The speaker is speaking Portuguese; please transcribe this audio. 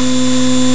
Música